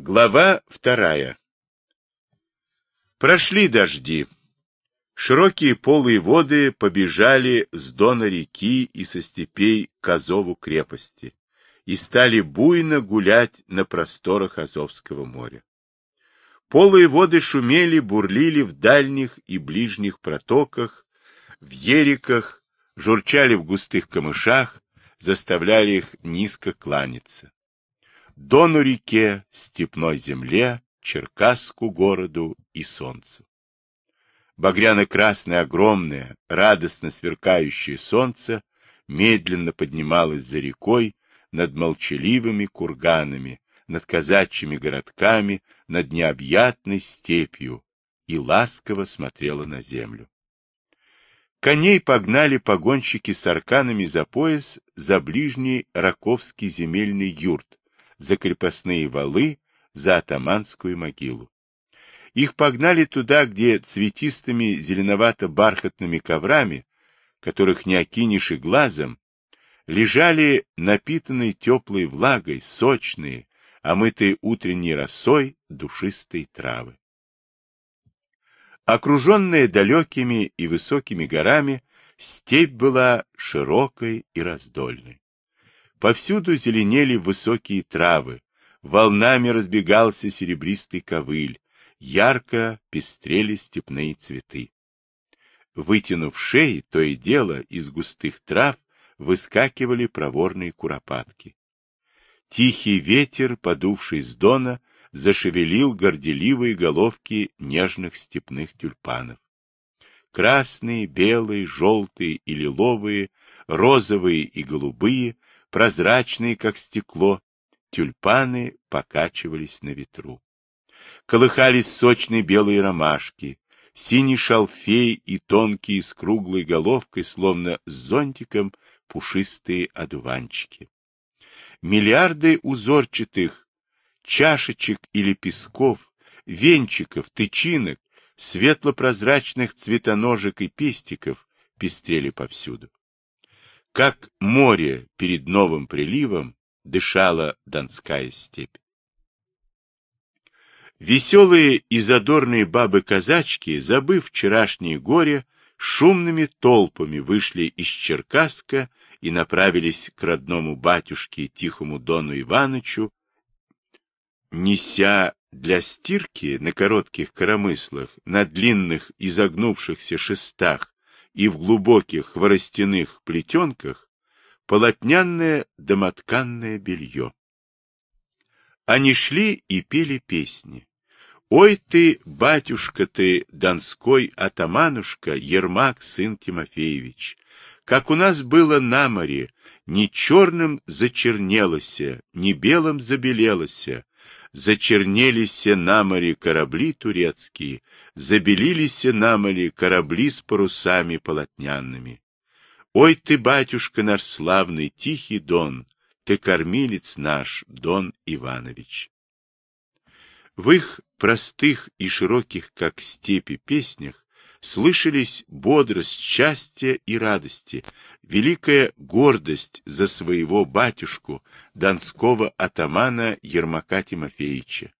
Глава вторая. Прошли дожди. Широкие полые воды побежали с дона реки и со степей к Азову крепости и стали буйно гулять на просторах Азовского моря. Полые воды шумели, бурлили в дальних и ближних протоках, в ериках, журчали в густых камышах, заставляли их низко кланяться. Дону реке, степной земле, Черкасску городу и солнцу. Багряно-красное огромное, радостно сверкающее солнце медленно поднималось за рекой над молчаливыми курганами, над казачьими городками, над необъятной степью и ласково смотрела на землю. Коней погнали погонщики с арканами за пояс за ближний Раковский земельный юрт, за крепостные валы, за атаманскую могилу. Их погнали туда, где цветистыми зеленовато-бархатными коврами, которых не окинешь и глазом, лежали напитанные теплой влагой, сочные, омытые утренней росой душистые травы. Окруженная далекими и высокими горами, степь была широкой и раздольной. Повсюду зеленели высокие травы, волнами разбегался серебристый ковыль, ярко пестрели степные цветы. Вытянув шеи, то и дело из густых трав выскакивали проворные куропатки. Тихий ветер, подувший с дона, зашевелил горделивые головки нежных степных тюльпанов. Красные, белые, желтые и лиловые, розовые и голубые прозрачные, как стекло, тюльпаны покачивались на ветру. Колыхались сочные белые ромашки, синий шалфей и тонкие с круглой головкой, словно с зонтиком, пушистые одуванчики. Миллиарды узорчатых чашечек или песков, венчиков, тычинок, светло-прозрачных цветоножек и пестиков пестрели повсюду. Как море перед новым приливом дышала Донская степь. Веселые и задорные бабы-казачки, забыв вчерашнее горе, шумными толпами вышли из Черкасска и направились к родному батюшке Тихому Дону Иванычу, неся для стирки на коротких коромыслах, на длинных изогнувшихся шестах и в глубоких хворостяных плетенках полотнянное домотканное белье. Они шли и пели песни. «Ой ты, батюшка ты, донской атаманушка, Ермак, сын Тимофеевич, как у нас было на море, ни черным зачернелося, ни белым забелелося, зачернелись на море корабли турецкие, забелились на море корабли с парусами полотнянными. Ой ты, батюшка наш славный, тихий Дон, ты кормилец наш, Дон Иванович. В их простых и широких, как степи, песнях слышались бодрость счастья и радости, великая гордость за своего батюшку, донского атамана Ермака Тимофеевича,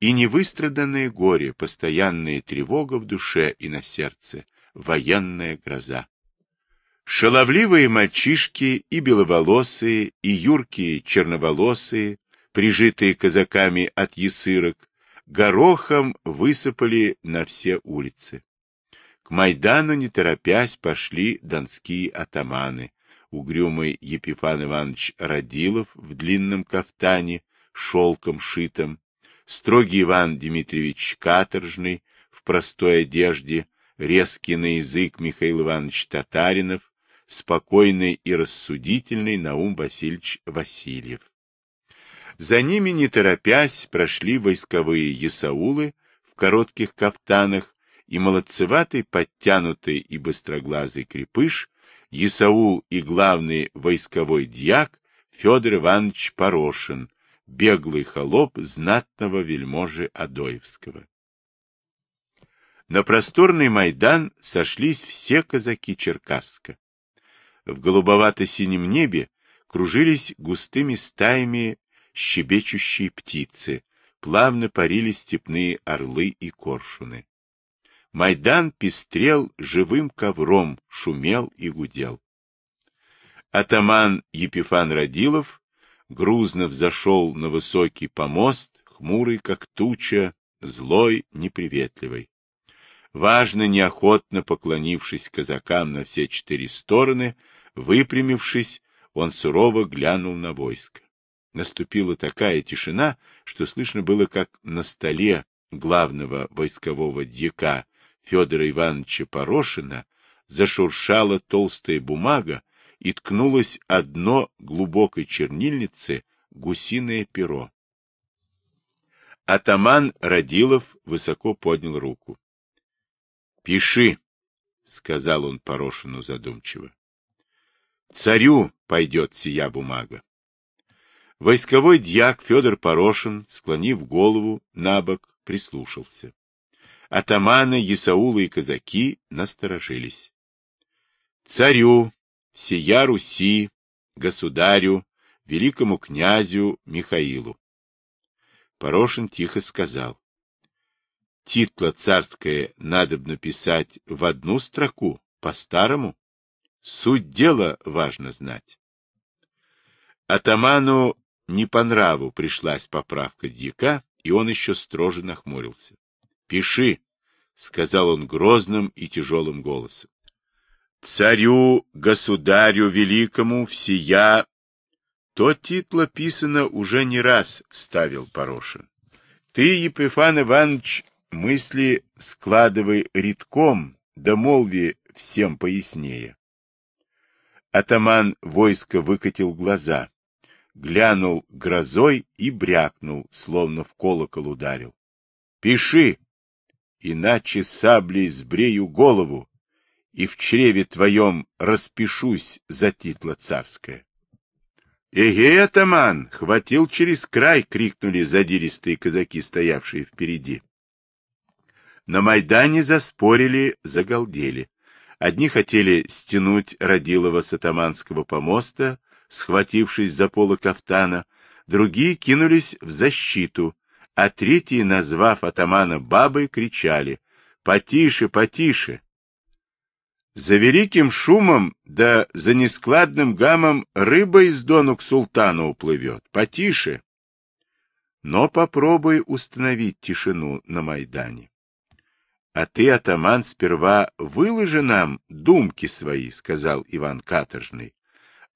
и невыстраданное горе, постоянная тревога в душе и на сердце, военная гроза. Шаловливые мальчишки и беловолосые, и юркие черноволосые, прижитые казаками от ясырок, горохом высыпали на все улицы. К Майдану, не торопясь, пошли донские атаманы. Угрюмый Епифан Иванович Радилов в длинном кафтане, шелком шитом, строгий Иван Дмитриевич Каторжный в простой одежде, резкий на язык Михаил Иванович Татаринов, спокойный и рассудительный Наум Васильевич Васильев. За ними, не торопясь, прошли войсковые ясаулы в коротких кафтанах, и молодцеватый, подтянутый и быстроглазый крепыш, Исаул и главный войсковой дьяк Федор Иванович Порошин, беглый холоп знатного вельможи Адоевского. На просторный Майдан сошлись все казаки Черкасска. В голубовато-синем небе кружились густыми стаями щебечущие птицы, плавно парили степные орлы и коршуны. Майдан пестрел живым ковром, шумел и гудел. Атаман Епифан Радилов грузно взошел на высокий помост, хмурый, как туча, злой, неприветливый. Важно, неохотно поклонившись казакам на все четыре стороны, выпрямившись, он сурово глянул на войско. Наступила такая тишина, что слышно было, как на столе главного войскового дьяка Федора Ивановича Порошина зашуршала толстая бумага и ткнулось одно глубокой чернильницы гусиное перо. Атаман Радилов высоко поднял руку. — Пиши, — сказал он Порошину задумчиво. — Царю пойдет сия бумага. Войсковой дьяк Федор Порошин, склонив голову на бок, прислушался. Атаманы, Исаула и казаки насторожились. Царю, сия Руси, государю, великому князю Михаилу. Порошин тихо сказал. Титла царское надо написать в одну строку, по-старому. Суть дела важно знать. Атаману не по нраву пришлась поправка дьяка, и он еще строже нахмурился. — Пиши, — сказал он грозным и тяжелым голосом. — Царю, государю великому, всея... То титла писано уже не раз, — вставил Порошин. Ты, Епифан Иванович, мысли складывай редком, да молви всем пояснее. Атаман войска выкатил глаза глянул грозой и брякнул, словно в колокол ударил. — Пиши, иначе саблей сбрею голову, и в чреве твоем распишусь за титла царское. — Эге, атаман! — хватил через край, — крикнули задиристые казаки, стоявшие впереди. На Майдане заспорили, загалдели. Одни хотели стянуть Радилова с атаманского помоста, схватившись за полы кафтана, другие кинулись в защиту, а третьи, назвав атамана бабой, кричали «Потише, потише!». За великим шумом да за нескладным гамом рыба из дону к султану уплывет. Потише! Но попробуй установить тишину на Майдане. А ты, атаман, сперва выложи нам думки свои, — сказал Иван Каторжный,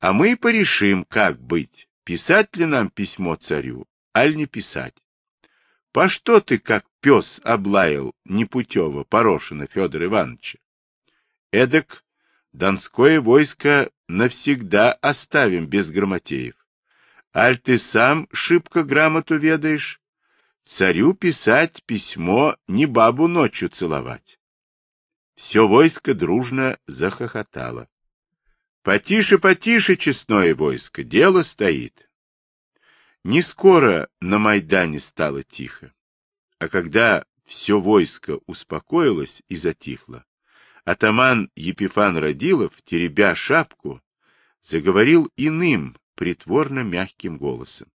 а мы порешим, как быть, писать ли нам письмо царю, аль не писать. По что ты, как пес, облаял непутево Порошина Федора Ивановича? Эдак донское войско навсегда оставим без грамотеев. Аль ты сам шибко грамоту ведаешь? Царю писать письмо, не бабу ночью целовать. Все войско дружно захохотало. Потише, потише, честное войско, дело стоит. Не скоро на Майдане стало тихо, а когда все войско успокоилось и затихло, атаман Епифан Радилов, теребя шапку, заговорил иным, притворно мягким голосом.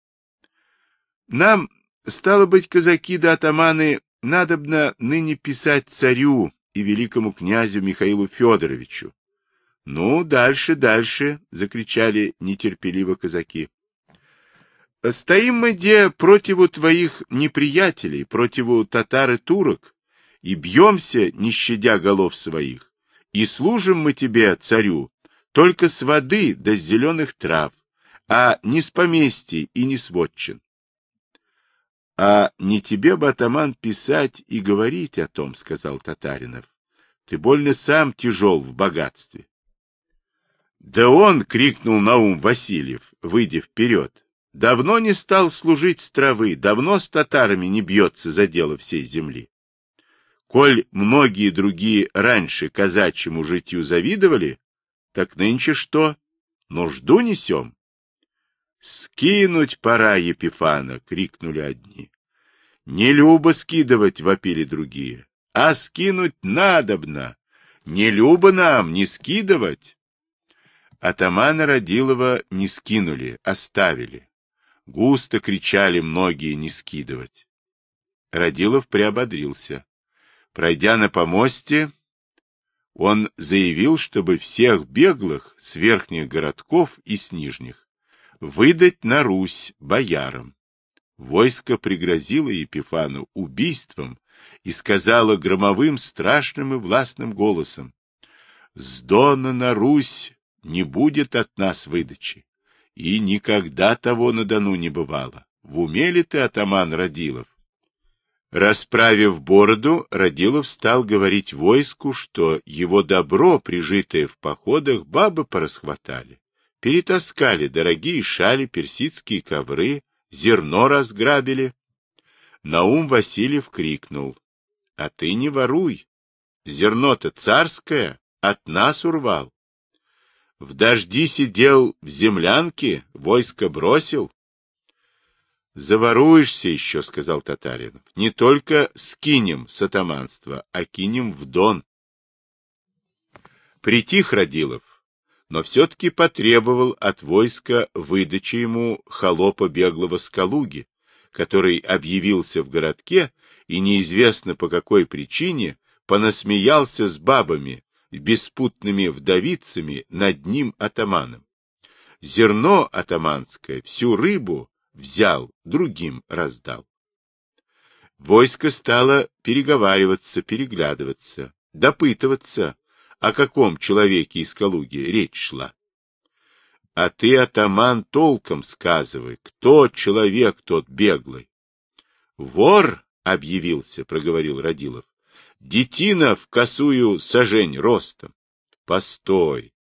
Нам, стало быть, казаки да атаманы, надобно ныне писать царю и великому князю Михаилу Федоровичу, — Ну, дальше, дальше! — закричали нетерпеливо казаки. — Стоим мы, где противу твоих неприятелей, противу татар и турок, и бьемся, не щадя голов своих, и служим мы тебе, царю, только с воды да с зеленых трав, а не с поместий и не с вотчин. — А не тебе бы, атаман, писать и говорить о том, — сказал Татаринов. — Ты больно сам тяжел в богатстве. Да он, — крикнул Наум Васильев, выйдя вперед, — давно не стал служить с травы, давно с татарами не бьется за дело всей земли. Коль многие другие раньше казачьему житью завидовали, так нынче что? Нужду несем? — Скинуть пора Епифана! — крикнули одни. — Не любо скидывать, — вопили другие, — а скинуть надобно. Не любо нам, не скидывать. Атамана Родилова не скинули, оставили. Густо кричали многие не скидывать. Радилов приободрился. Пройдя на помосте, он заявил, чтобы всех беглых с верхних городков и с нижних выдать на Русь боярам. Войско пригрозило Епифану убийством и сказала громовым, страшным и властным голосом, «С Дона на Русь не будет от нас выдачи, и никогда того на Дону не бывало. В уме ли ты, атаман Радилов?» Расправив бороду, Радилов стал говорить войску, что его добро, прижитое в походах, бабы порасхватали. Перетаскали дорогие шали, персидские ковры, зерно разграбили. Наум Васильев крикнул. — А ты не воруй. Зерно-то царское, от нас урвал. В дожди сидел в землянке, войско бросил. — Заворуешься еще, — сказал татарин. — Не только скинем с атаманства, а кинем в дон. Притих Радилов, но все-таки потребовал от войска выдачи ему холопа беглого Скалуги, который объявился в городке и неизвестно по какой причине понасмеялся с бабами, беспутными вдовицами над ним атаманом. Зерно атаманское, всю рыбу взял, другим раздал. Войско стало переговариваться, переглядываться, допытываться, о каком человеке из Калуги речь шла. — А ты, атаман, толком сказывай, кто человек тот беглый? — Вор объявился, — проговорил Радилов. — Детина в косую сажень ростом. — Постой.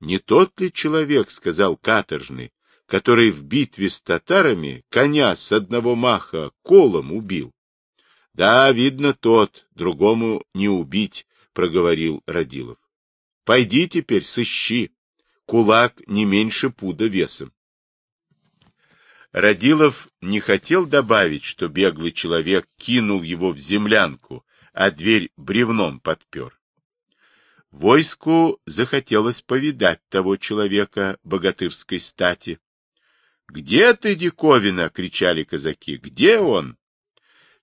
Не тот ли человек, — сказал каторжный, который в битве с татарами коня с одного маха колом убил. — Да, видно, тот, другому не убить, — проговорил Радилов. — Пойди теперь, сыщи. Кулак не меньше пуда весом. Радилов не хотел добавить, что беглый человек кинул его в землянку, а дверь бревном подпер. Войску захотелось повидать того человека богатырской стати, «Где ты, диковина?» — кричали казаки. «Где он?»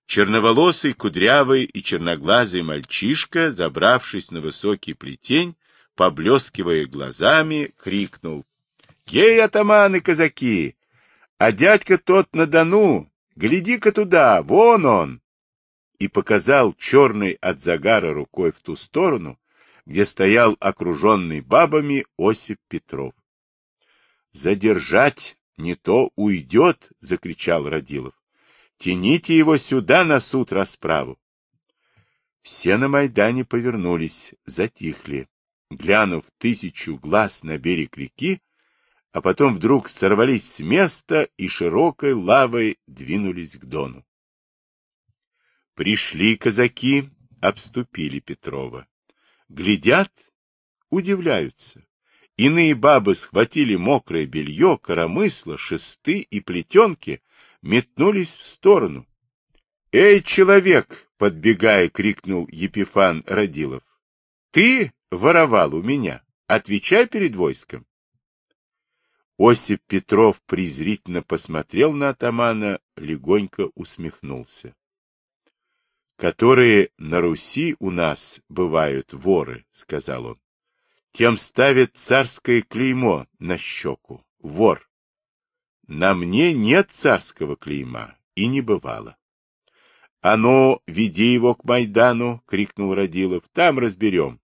Черноволосый, кудрявый и черноглазый мальчишка, забравшись на высокий плетень, поблескивая глазами, крикнул. «Ей, атаманы казаки! А дядька тот на Дону! Гляди-ка туда, вон он!» И показал черный от загара рукой в ту сторону, где стоял окруженный бабами Осип Петров. «Задержать!» Не то уйдет, — закричал Радилов. Тяните его сюда на суд расправу. Все на Майдане повернулись, затихли, глянув тысячу глаз на берег реки, а потом вдруг сорвались с места и широкой лавой двинулись к Дону. Пришли казаки, обступили Петрова. Глядят, удивляются. Иные бабы схватили мокрое белье, коромысло, шесты и плетенки, метнулись в сторону. — Эй, человек! — подбегая, крикнул Епифан Радилов. — Ты воровал у меня. Отвечай перед войском. Осип Петров презрительно посмотрел на атамана, легонько усмехнулся. — Которые на Руси у нас бывают воры, — сказал он тем ставит царское клеймо на щеку. Вор. На мне нет царского клейма, и не бывало. — А ну, веди его к Майдану! — крикнул Радилов. — Там разберем.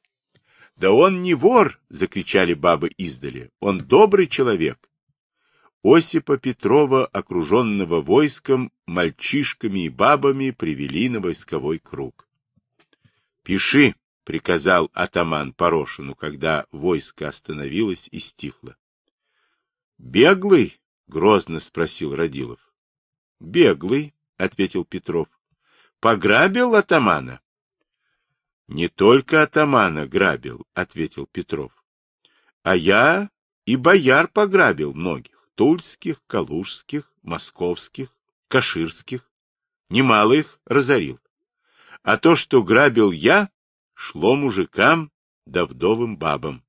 — Да он не вор! — закричали бабы издали. — Он добрый человек. Осипа Петрова, окруженного войском, мальчишками и бабами, привели на войсковой круг. — Пиши! — приказал атаман Порошину, когда войско остановилось и стихло. — Беглый? — грозно спросил Радилов. — Беглый, — ответил Петров. — Пограбил атамана? — Не только атамана грабил, — ответил Петров. — А я и бояр пограбил многих, тульских, калужских, московских, каширских. Немало их разорил. А то, что грабил я, шло мужикам да вдовым бабам.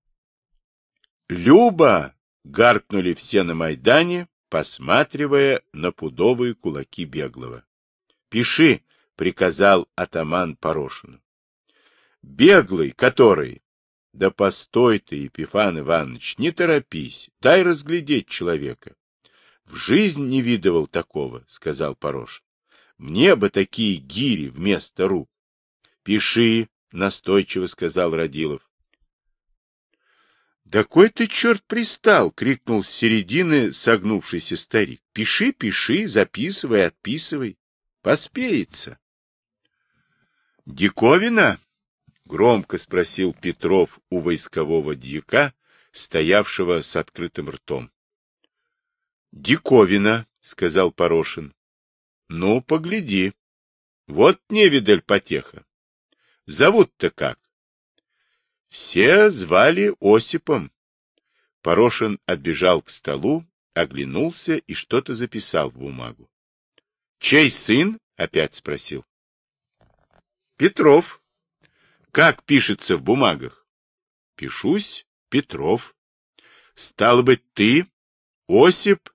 «Люба!» — гаркнули все на Майдане, посматривая на пудовые кулаки беглого. Пиши, — приказал атаман Порошину. Беглый, который... Да постой ты, Епифан Иванович, не торопись, дай разглядеть человека. В жизнь не видывал такого, — сказал Порошин. Мне бы такие гири вместо рук. Пиши, — настойчиво сказал Родилов. — Да кой ты, черт, пристал! — крикнул с середины согнувшийся старик. — Пиши, пиши, записывай, отписывай. Поспеется. — Диковина? — громко спросил Петров у войскового дьяка, стоявшего с открытым ртом. — Диковина, — сказал Порошин. — Ну, погляди. Вот невидаль потеха. Зовут-то как? Все звали Осипом. Порошин отбежал к столу, оглянулся и что-то записал в бумагу. — Чей сын? — опять спросил. — Петров. — Как пишется в бумагах? — Пишусь, Петров. — Стало быть, ты, Осип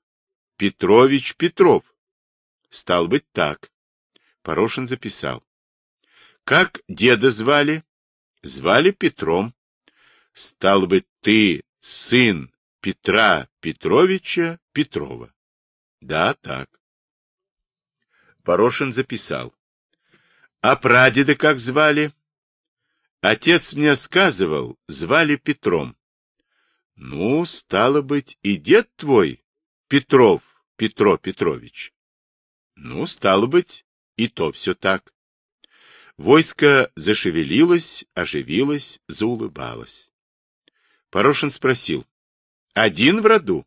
Петрович Петров. — Стало быть, так. Порошин записал. — Как деда звали? Звали Петром. Стал быть, ты сын Петра Петровича Петрова. Да, так. Порошин записал. А прадеда как звали? Отец мне сказывал, звали Петром. Ну, стало быть, и дед твой, Петров Петро Петрович. Ну, стало быть, и то все так. Войско зашевелилось, оживилось, заулыбалось. Порошин спросил. — Один в роду?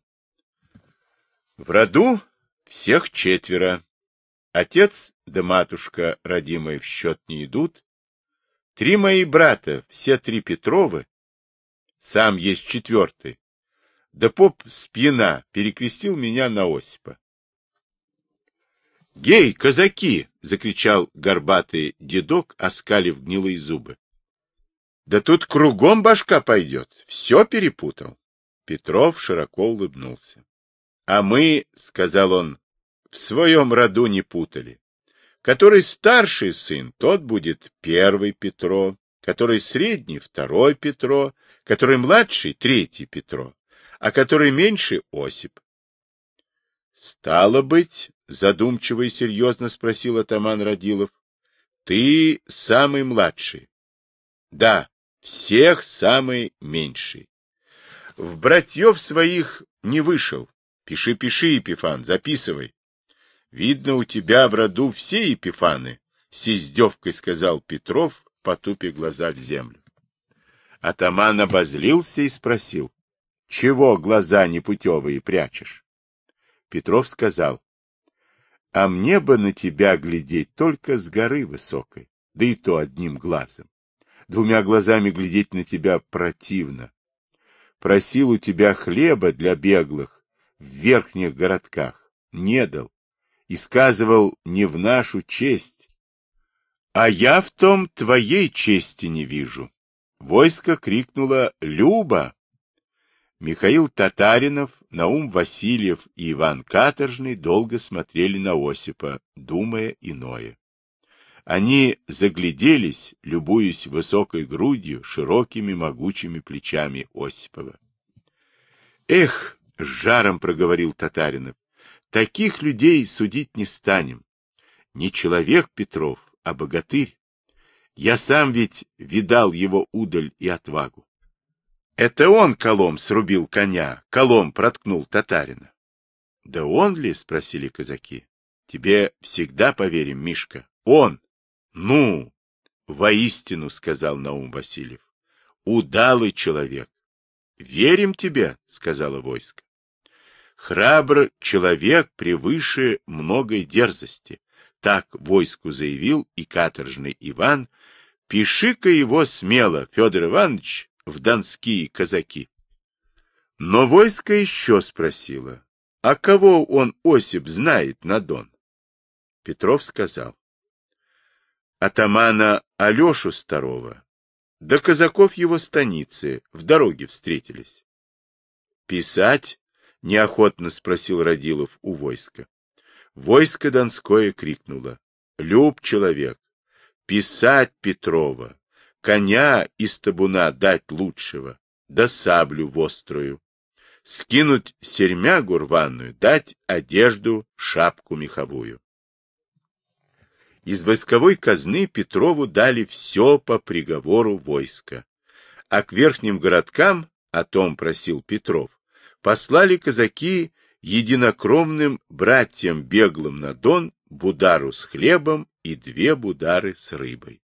— В роду всех четверо. Отец да матушка родимые в счет не идут. Три мои брата, все три Петровы. Сам есть четвертый. Да поп с пьяна перекрестил меня на Осипа. «Гей, казаки!» — закричал горбатый дедок, оскалив гнилые зубы. «Да тут кругом башка пойдет, все перепутал». Петров широко улыбнулся. «А мы, — сказал он, — в своем роду не путали. Который старший сын, тот будет первый Петро, который средний — второй Петро, который младший — третий Петро, а который меньше — Осип. Стало быть, задумчиво и серьезно спросил атаман Радилов, ты самый младший. Да, всех самый меньший. В братьев своих не вышел. Пиши, пиши, Епифан, записывай. Видно, у тебя в роду все Епифаны, с издевкой сказал Петров, потупя глаза в землю. Атаман обозлился и спросил, чего глаза непутевые прячешь? Петров сказал, а мне бы на тебя глядеть только с горы высокой, да и то одним глазом. Двумя глазами глядеть на тебя противно. Просил у тебя хлеба для беглых в верхних городках, не дал, и сказывал не в нашу честь. А я в том твоей чести не вижу. Войско крикнуло «Люба!» Михаил Татаринов, Наум Васильев и Иван Каторжный долго смотрели на Осипа, думая иное. Они загляделись, любуясь высокой грудью, широкими могучими плечами Осипова. «Эх!» — с жаром проговорил Татаринов. «Таких людей судить не станем. Не человек Петров, а богатырь. Я сам ведь видал его удаль и отвагу. Это он колом срубил коня, колом проткнул татарина. — Да он ли? — спросили казаки. — Тебе всегда поверим, Мишка. Он! Ну! — воистину, — сказал Наум Васильев. — Удалый человек. — Верим тебе, — сказала войско. Храбр человек превыше многой дерзости. Так войску заявил и каторжный Иван. Пиши-ка его смело, Федор Иванович, в донские казаки. Но войско еще спросило, а кого он, Осип, знает на Дон? Петров сказал, атамана Алешу Старого, да казаков его станицы в дороге встретились. Писать? Неохотно спросил Родилов у войска. Войско Донское крикнуло. люб человек, писать Петрова, коня из табуна дать лучшего, да саблю вострую, скинуть сермягу рваную, дать одежду, шапку меховую. Из войсковой казны Петрову дали все по приговору войска, а к верхним городкам, о том просил Петров, послали казаки единокровным братьям беглым на Дон будару с хлебом и две будары с рыбой.